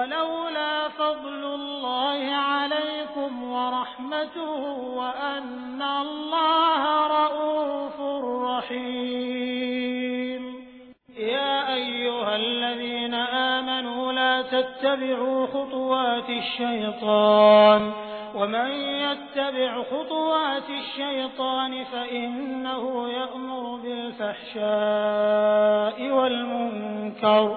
ولولا فضل الله عليكم ورحمته وأن الله رءوف رحيم. يا أيها الذين آمنوا لا تتبعوا خطوات الشيطان ومن يتبع خطوات الشيطان فإنه يأمر بالفحشاء والمنكر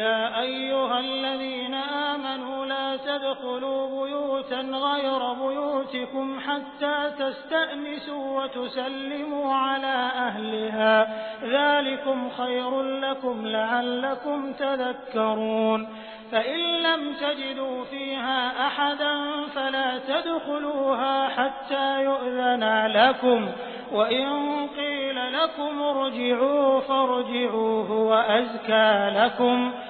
يا أيها الذين آمنوا لا تدخلوا بيوتا غير بيوتكم حتى تستأنسوا وتسلموا على أهلها. ذلكم خير لكم لعلكم تذكرون. فإن لم تجدوا فيها أحدا فلا تدخلوها حتى يؤذن لكم. وإن قيل لكم ارجعوا فارجعوا هو أزكى لكم.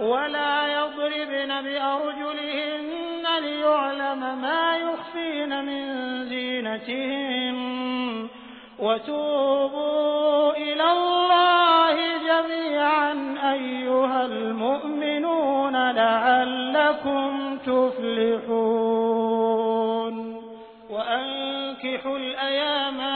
ولا يضربن بأرجلهن ليعلم ما يخفين من زينتهن وتوبوا إلى الله جميعا أيها المؤمنون لعلكم تفلحون. وأنكحوا الأيام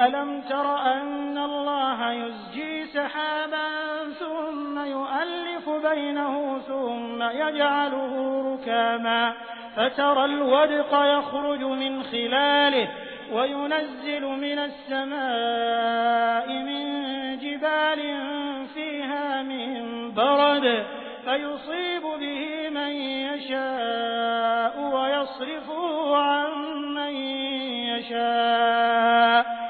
ألم تر أن الله يزجي سحابا ثم يؤلف بينه ثم يجعله ركاما فترى الودق يخرج من خلاله وينزل من السماء من جبال فيها من برد فيصيب به من يشاء ويصرفه عن من يشاء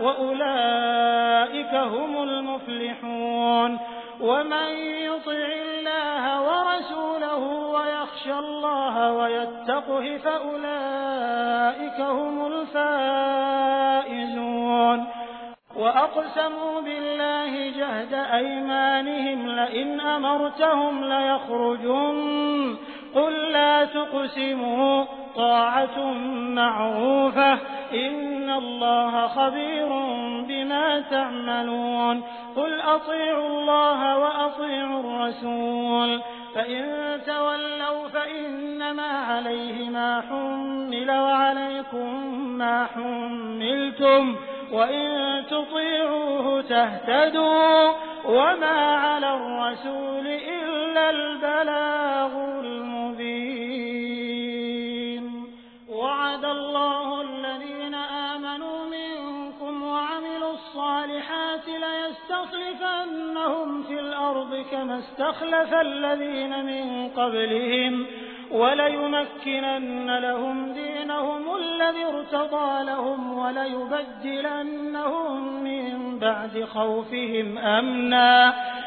وأولئك هم المفلحون. ومن يطع الله ورسوله ويخشى الله ويتقه فأولئك هم الفائزون. وأقسموا بالله جهد أيمانهم لئن أمرتهم ليخرجن قل لا تقسموا. طاعة معروفة. إن الله خبير بما تعملون. قل أطيعوا الله وأطيعوا الرسول. فإن تولوا فإنما عليه ما حمل وعليكم ما حملتم. وإن تطيعوه تهتدوا. وما على الرسول إلا البلاغ المبين. وعد الله الذين آمنوا منكم وعملوا الصالحات ليستخلفنهم في الأرض كما استخلف الذين من قبلهم وليمكنن لهم دينهم الذي ارتضى لهم وليبدلنهم من بعد خوفهم أمنا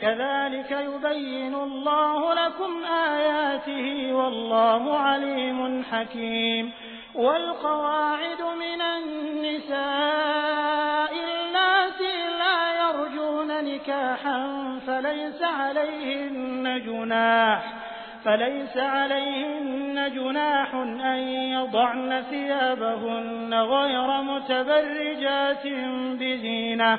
كذلك يبين الله لكم آياته والله عليم حكيم. والقواعد من النساء اللاتي لا يرجون نكاحا فليس عليهن جناح أن يضعن ثيابهن غير متبرجات بزينة.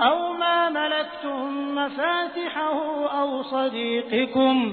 أو ما ملكتم مفاتحه أو صديقكم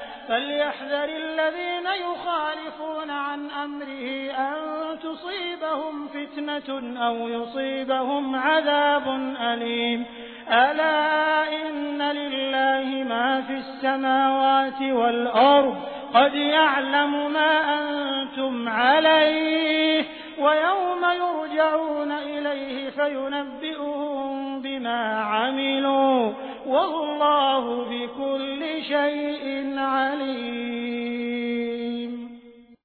فليحذر الذين يخالفون عن أمره أن تصيبهم فتنة أو يصيبهم عذاب أليم. ألا إن لله ما في السماوات والأرض. قد يعلم ما أنتم عليه ويوم يرجعون إليه فينبئهم بما عملوا. والله بكل شيء عليم.